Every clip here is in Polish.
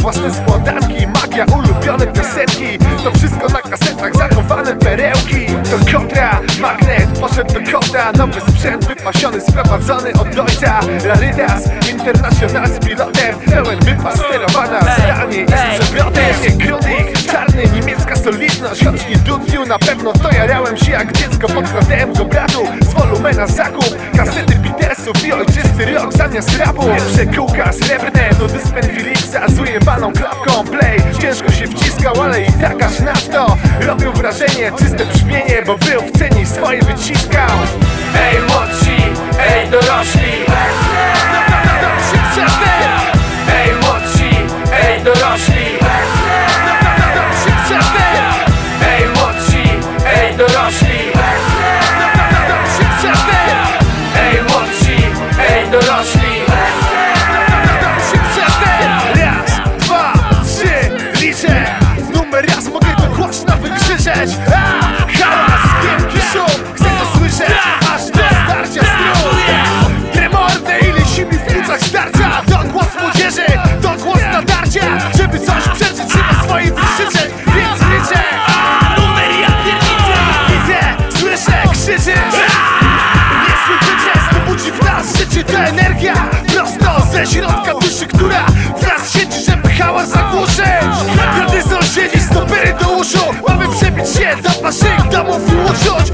własne składanki. Magia ulubione piosenki To wszystko na kasetach zachowane perełki. To kontra, magnet poszedł do kota. Nowy sprzęt wypasiony, sprowadzony od ojca. Rarytas, international z pilotem. Pełen wypas, sterowana. Zdalnie jest przewrotem. Nie czarny, niemiecka solidność. Choć nie dudniu, na pewno to jarałem się jak dziecko Podkładałem go bratu. Z wolumena zakup Kasety Beatlesów i ojczysty rok zamiast rapu Pierwsze kółka srebrne do dyspen Philipsa Z ujebaną klapką play. Ciężko się wciskał, ale i tak aż nadto Robił wrażenie, czyste brzmienie Bo był w cenie swoje wyciskał życie To energia prosto ze środka duszy Która w nas siedzi, żeby hałas zagłuszyć Gardyzon siedzi, stopery do uszu Mamy przebić się do waszych domów i uczuć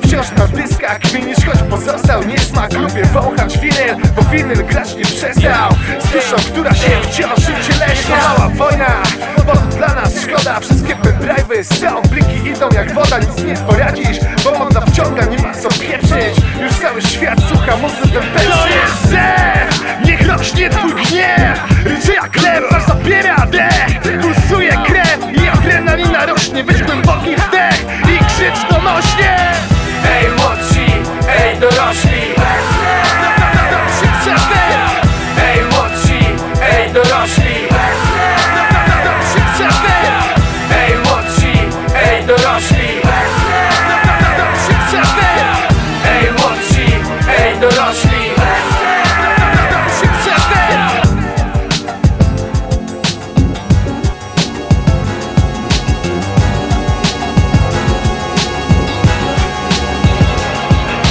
przeszła Wciąż na dyskach kminisz, choć pozostał niesmak. Lubię wąchać winyl, bo winyl grać nie przestał. Z duszą, która się wciąż ucieleśnia Mała wojna, to dla nas szkoda. Wszystkie pendrive'y są, pliki idą jak woda. Nic nie poradzisz, bo moda wciąga Nie ma co pieprzyć, już cały świat słucha muzykę To jest zew, niech rośnie twój gniew jak lew, zabiera